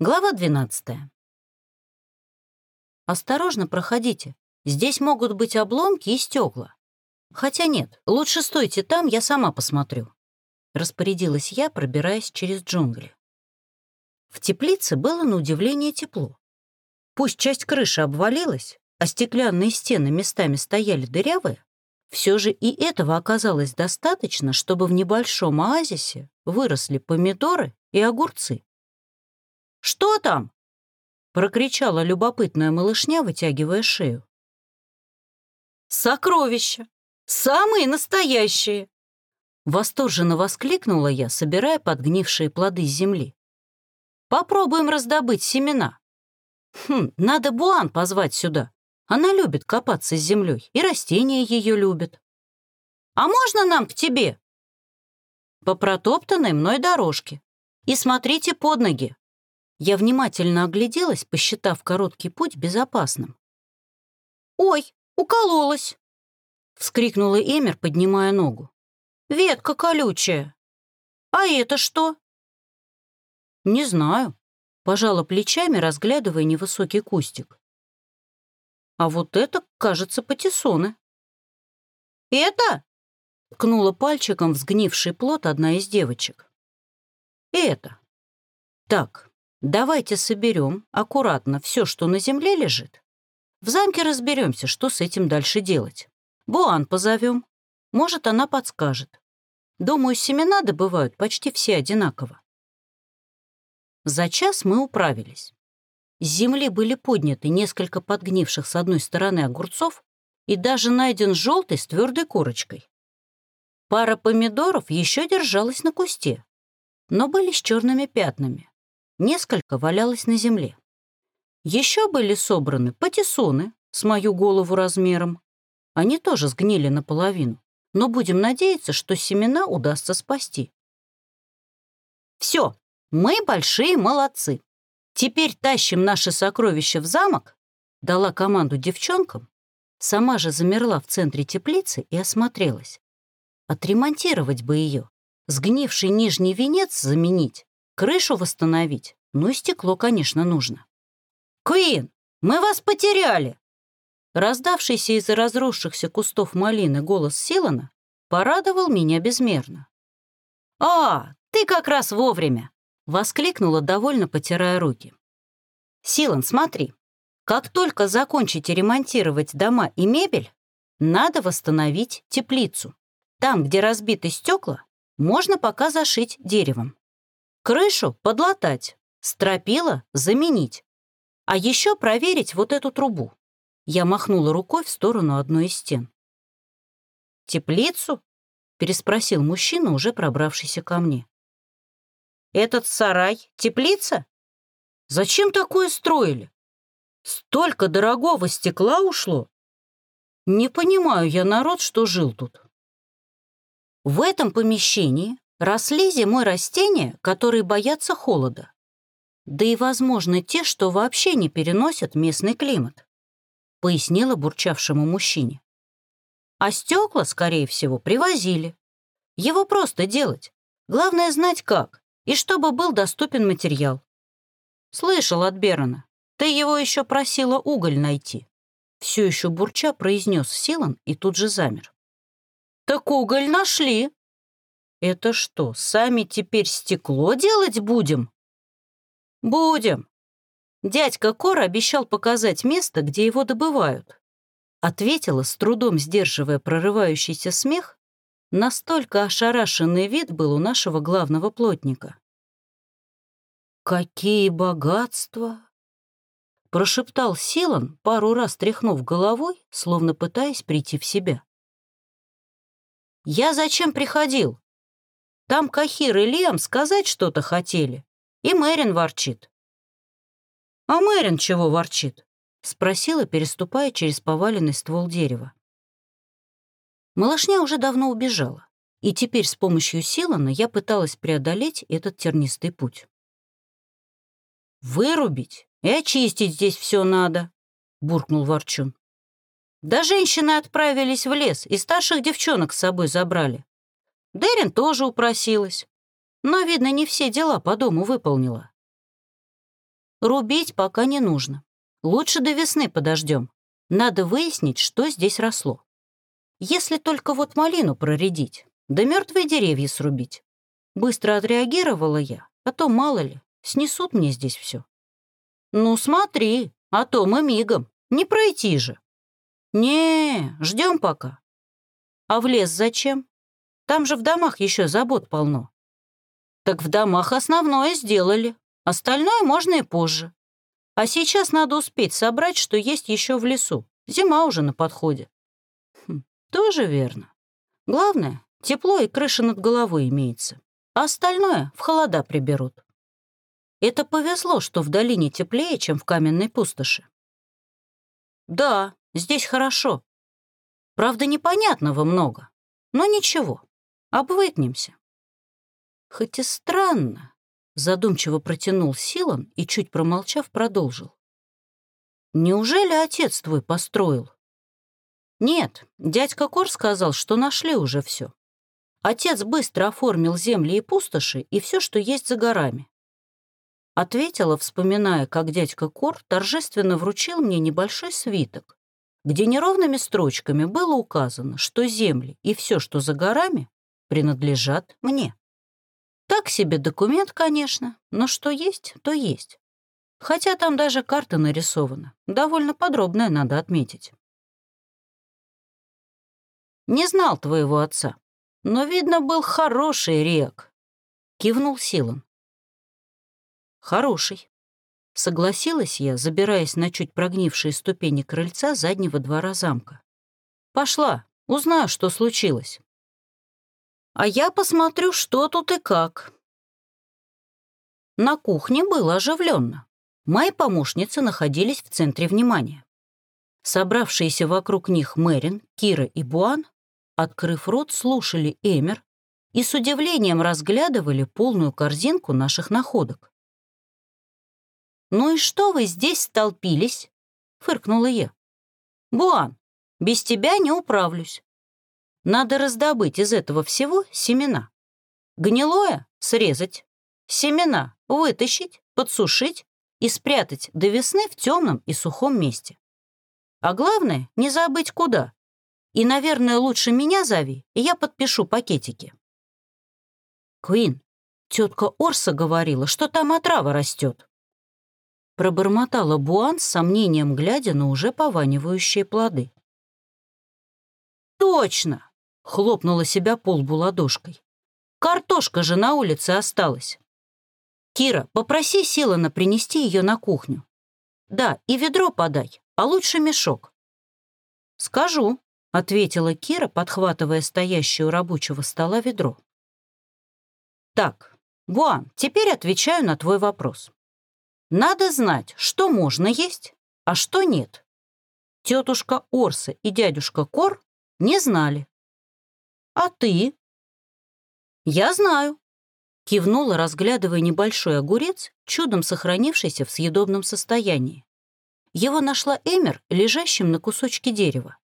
Глава 12. Осторожно проходите. Здесь могут быть обломки и стекла. Хотя нет, лучше стойте там, я сама посмотрю. Распорядилась я, пробираясь через джунгли. В теплице было на удивление тепло. Пусть часть крыши обвалилась, а стеклянные стены местами стояли дырявые, все же и этого оказалось достаточно, чтобы в небольшом оазисе выросли помидоры и огурцы. «Что там?» — прокричала любопытная малышня, вытягивая шею. «Сокровища! Самые настоящие!» Восторженно воскликнула я, собирая подгнившие плоды земли. «Попробуем раздобыть семена. Хм, надо Буан позвать сюда. Она любит копаться с землей, и растения ее любят. А можно нам к тебе?» По протоптанной мной дорожке. И смотрите под ноги. Я внимательно огляделась, посчитав короткий путь безопасным. «Ой, укололась!» — вскрикнула Эмер, поднимая ногу. «Ветка колючая! А это что?» «Не знаю», — пожала плечами, разглядывая невысокий кустик. «А вот это, кажется, патиссоны». «Это?» — ткнула пальчиком в сгнивший плод одна из девочек. «Это. Так, Давайте соберем аккуратно все, что на земле лежит. В замке разберемся, что с этим дальше делать. Буан позовем. Может, она подскажет. Думаю, семена добывают почти все одинаково. За час мы управились. С земли были подняты несколько подгнивших с одной стороны огурцов и даже найден желтый с твердой корочкой. Пара помидоров еще держалась на кусте, но были с черными пятнами. Несколько валялось на земле. Еще были собраны патиссоны с мою голову размером. Они тоже сгнили наполовину, но будем надеяться, что семена удастся спасти. Все, мы большие молодцы. Теперь тащим наши сокровища в замок, дала команду девчонкам, сама же замерла в центре теплицы и осмотрелась. Отремонтировать бы ее, сгнивший нижний венец заменить, Крышу восстановить, ну и стекло, конечно, нужно. «Куин, мы вас потеряли!» Раздавшийся из-за разросшихся кустов малины голос Силана порадовал меня безмерно. «А, ты как раз вовремя!» — воскликнула, довольно потирая руки. «Силан, смотри, как только закончите ремонтировать дома и мебель, надо восстановить теплицу. Там, где разбиты стекла, можно пока зашить деревом. Крышу подлатать, стропила заменить. А еще проверить вот эту трубу. Я махнула рукой в сторону одной из стен. «Теплицу?» — переспросил мужчина, уже пробравшийся ко мне. «Этот сарай — теплица? Зачем такое строили? Столько дорогого стекла ушло? Не понимаю я народ, что жил тут». В этом помещении Росли зимой растения, которые боятся холода. Да и, возможно, те, что вообще не переносят местный климат, пояснила бурчавшему мужчине. А стекла, скорее всего, привозили. Его просто делать. Главное знать как, и чтобы был доступен материал. Слышал от Берона. Ты его еще просила уголь найти. Все еще бурча произнес Силан и тут же замер. Так уголь нашли, это что, сами теперь стекло делать будем? Будем. Дядька Кор обещал показать место, где его добывают. Ответила, с трудом сдерживая прорывающийся смех, настолько ошарашенный вид был у нашего главного плотника. «Какие богатства!» Прошептал Силан, пару раз тряхнув головой, словно пытаясь прийти в себя. «Я зачем приходил?» Там Кахир и Лиам сказать что-то хотели. И Мэрин ворчит. «А Мэрин чего ворчит?» — спросила, переступая через поваленный ствол дерева. Малышня уже давно убежала, и теперь с помощью Силана я пыталась преодолеть этот тернистый путь. «Вырубить и очистить здесь все надо», — буркнул Ворчун. «Да женщины отправились в лес и старших девчонок с собой забрали. Дерин тоже упросилась, но, видно, не все дела по дому выполнила. Рубить пока не нужно. Лучше до весны подождем. Надо выяснить, что здесь росло. Если только вот малину проредить, да мертвые деревья срубить. Быстро отреагировала я, а то, мало ли, снесут мне здесь все. Ну смотри, а то мы мигом, не пройти же. Не, ждем пока. А в лес зачем? Там же в домах еще забот полно. Так в домах основное сделали, остальное можно и позже. А сейчас надо успеть собрать, что есть еще в лесу. Зима уже на подходе. Хм, тоже верно. Главное, тепло и крыша над головой имеется. А остальное в холода приберут. Это повезло, что в долине теплее, чем в каменной пустоши. Да, здесь хорошо. Правда, непонятного много. Но ничего, обвыкнемся. Хоть и странно, задумчиво протянул Силан и, чуть промолчав, продолжил. «Неужели отец твой построил?» «Нет, дядька Кор сказал, что нашли уже все. Отец быстро оформил земли и пустоши и все, что есть за горами. Ответила, вспоминая, как дядька Кор торжественно вручил мне небольшой свиток, где неровными строчками было указано, что земли и все, что за горами, принадлежат мне. Так себе документ, конечно, но что есть, то есть. Хотя там даже карта нарисована, довольно подробная, надо отметить. «Не знал твоего отца, но, видно, был хороший рек», — кивнул Силан. «Хороший», — согласилась я, забираясь на чуть прогнившие ступени крыльца заднего двора замка. «Пошла, узнаю, что случилось». А я посмотрю, что тут и как. На кухне было оживленно. Мои помощницы находились в центре внимания. Собравшиеся вокруг них Мэрин, Кира и Буан, открыв рот, слушали Эмер и с удивлением разглядывали полную корзинку наших находок. «Ну и что вы здесь столпились?» — фыркнула я. «Буан, без тебя не управлюсь. Надо раздобыть из этого всего семена. Гнилое — срезать, семена вытащить, подсушить и спрятать до весны в темном и сухом месте. А главное, не забыть куда. И, наверное, лучше меня зови, и я подпишу пакетики. Квин, тетка Орса говорила, что там отрава растет. Пробормотала Буан с сомнением, глядя на уже пованивающие плоды. «Точно! Хлопнула себя полбу ладошкой. «Картошка же на улице осталась. Кира, попроси Силана принести ее на кухню. Да, и ведро подай, а лучше мешок». «Скажу», — ответила Кира, подхватывая стоящее у рабочего стола ведро. «Так, Буан, теперь отвечаю на твой вопрос. Надо знать, что можно есть, а что нет. Тетушка Орса и дядюшка Кор не знали, «А ты?» «Я знаю», — кивнула, разглядывая небольшой огурец, чудом сохранившийся в съедобном состоянии. Его нашла Эмер, лежащим на кусочке дерева.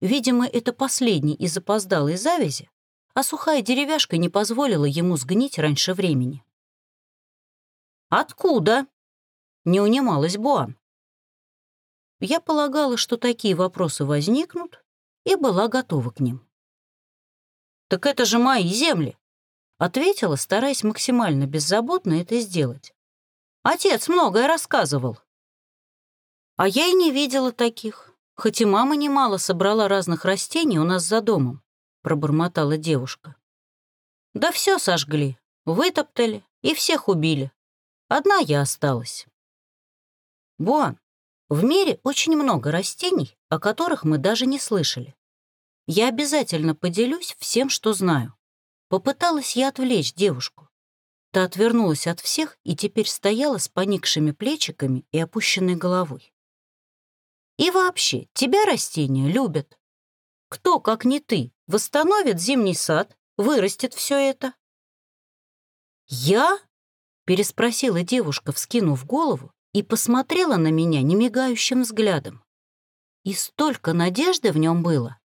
Видимо, это последний из запоздалой завязи, а сухая деревяшка не позволила ему сгнить раньше времени. «Откуда?» — не унималась Буан. Я полагала, что такие вопросы возникнут, и была готова к ним. «Так это же мои земли!» — ответила, стараясь максимально беззаботно это сделать. «Отец многое рассказывал». А я и не видела таких, хоть и мама немало собрала разных растений у нас за домом, пробормотала девушка. Да все сожгли, вытоптали и всех убили. Одна я осталась. Буан, в мире очень много растений, о которых мы даже не слышали. Я обязательно поделюсь всем, что знаю. Попыталась я отвлечь девушку. Та отвернулась от всех и теперь стояла с поникшими плечиками и опущенной головой. И вообще, тебя растения любят. Кто, как не ты, восстановит зимний сад, вырастет все это? «Я?» — переспросила девушка, вскинув голову, и посмотрела на меня немигающим взглядом. И столько надежды в нем было.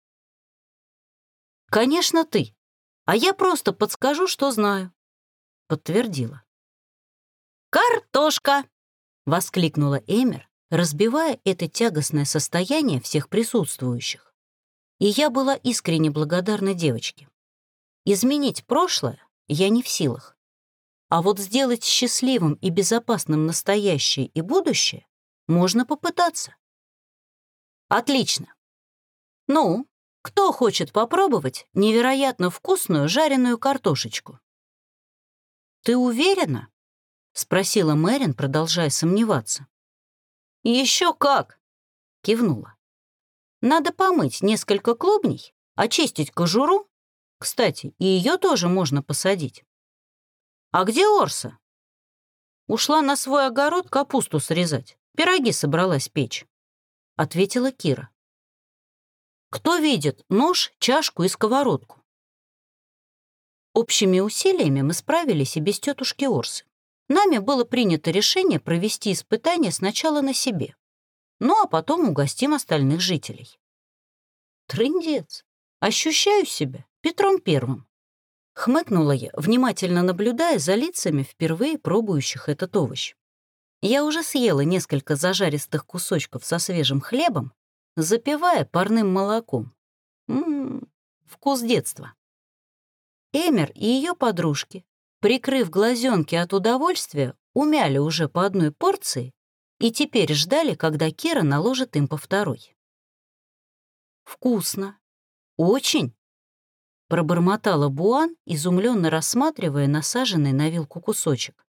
«Конечно, ты. А я просто подскажу, что знаю», — подтвердила. «Картошка!» — воскликнула Эмер, разбивая это тягостное состояние всех присутствующих. И я была искренне благодарна девочке. Изменить прошлое я не в силах. А вот сделать счастливым и безопасным настоящее и будущее можно попытаться. Отлично. Ну, кто хочет попробовать невероятно вкусную жареную картошечку? Ты уверена? Спросила Мэрин, продолжая сомневаться. Еще как! Кивнула. Надо помыть несколько клубней, очистить кожуру. Кстати, и ее тоже можно посадить. А где Орса? Ушла на свой огород капусту срезать. Пироги собралась печь. Ответила Кира. Кто видит нож, чашку и сковородку? Общими усилиями мы справились и без тетушки Орсы. Нами было принято решение провести испытание сначала на себе, ну а потом угостим остальных жителей. Трындец. Ощущаю себя Петром Первым. Хмыкнула я, внимательно наблюдая за лицами впервые пробующих этот овощ. Я уже съела несколько зажаристых кусочков со свежим хлебом, запивая парным молоком. Ммм, вкус детства. Эмер и ее подружки, прикрыв глазенки от удовольствия, умяли уже по одной порции и теперь ждали, когда Кира наложит им по второй. «Вкусно. Очень!» пробормотала Буан, изумленно рассматривая насаженный на вилку кусочек.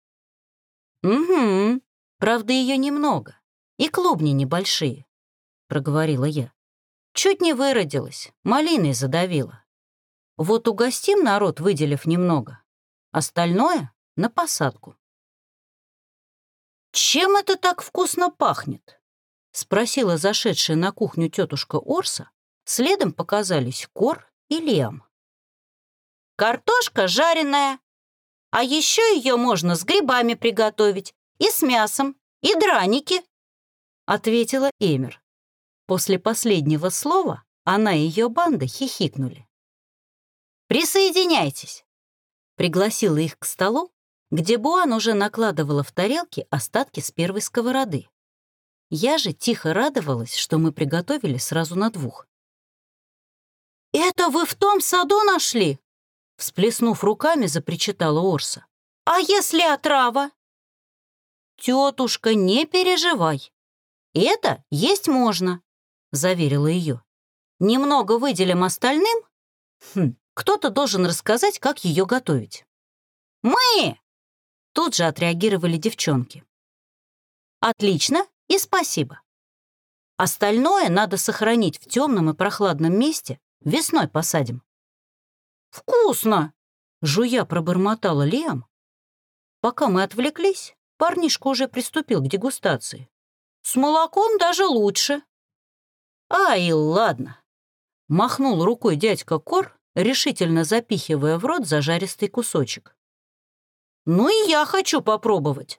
«Угу, правда, ее немного, и клубни небольшие», — проговорила я. «Чуть не выродилась, малиной задавила. Вот угостим народ, выделив немного, остальное — на посадку». «Чем это так вкусно пахнет?» — спросила зашедшая на кухню тетушка Орса. Следом показались Кор и Лиам. Картошка жареная. А еще ее можно с грибами приготовить, и с мясом, и драники», — ответила Эмер. После последнего слова она и ее банда хихикнули. «Присоединяйтесь», — пригласила их к столу, где Буан уже накладывала в тарелки остатки с первой сковороды. Я же тихо радовалась, что мы приготовили сразу на двух. «Это вы в том саду нашли?» Всплеснув руками, запричитала Орса. «А если отрава?» «Тетушка, не переживай. Это есть можно», — заверила ее. «Немного выделим остальным. Хм, кто-то должен рассказать, как ее готовить». «Мы!» — тут же отреагировали девчонки. «Отлично и спасибо. Остальное надо сохранить в темном и прохладном месте, весной посадим». «Вкусно!» — жуя пробормотала Лиам. Пока мы отвлеклись, парнишка уже приступил к дегустации. «С молоком даже лучше». «Ай, ладно!» — махнул рукой дядька Кор, решительно запихивая в рот зажаристый кусочек. «Ну и я хочу попробовать!»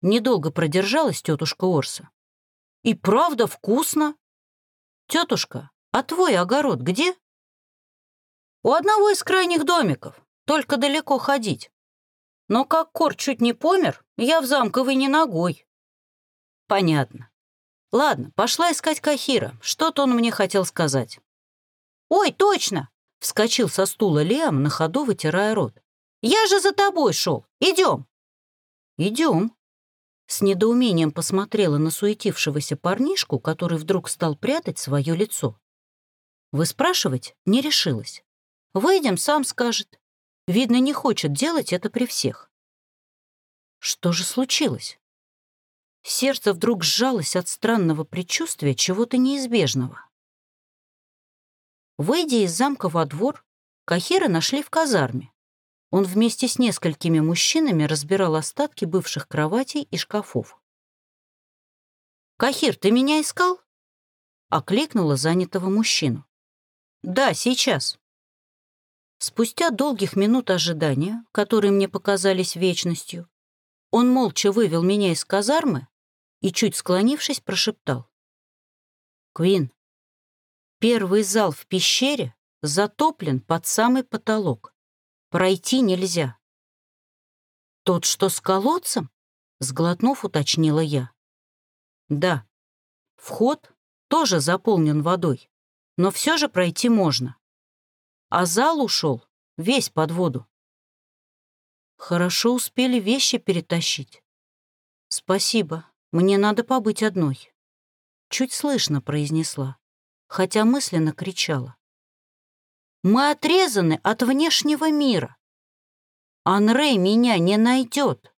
Недолго продержалась тетушка Орса. «И правда вкусно!» «Тетушка, а твой огород где?» У одного из крайних домиков, только далеко ходить. Но как Кор чуть не помер, я в замковой не ногой. Понятно. Ладно, пошла искать Кахира. Что-то он мне хотел сказать. Ой, точно! Вскочил со стула Лиам, на ходу вытирая рот. Я же за тобой шел. Идем. Идем. С недоумением посмотрела на суетившегося парнишку, который вдруг стал прятать свое лицо. Вы спрашивать не решилась. Выйдем, сам скажет. Видно, не хочет делать это при всех. Что же случилось? Сердце вдруг сжалось от странного предчувствия чего-то неизбежного. Выйдя из замка во двор, Кахира нашли в казарме. Он вместе с несколькими мужчинами разбирал остатки бывших кроватей и шкафов. «Кахир, ты меня искал?» — окликнула занятого мужчину. «Да, сейчас». Спустя долгих минут ожидания, которые мне показались вечностью, он молча вывел меня из казармы и, чуть склонившись, прошептал. «Квин, первый зал в пещере затоплен под самый потолок. Пройти нельзя». «Тот, что с колодцем?» Сглотнув, уточнила я. Да, вход тоже заполнен водой, но все же пройти можно. А зал ушел весь под воду. Хорошо успели вещи перетащить. Спасибо, мне надо побыть одной. Чуть слышно произнесла, хотя мысленно кричала. Мы отрезаны от внешнего мира. Анрей меня не найдет.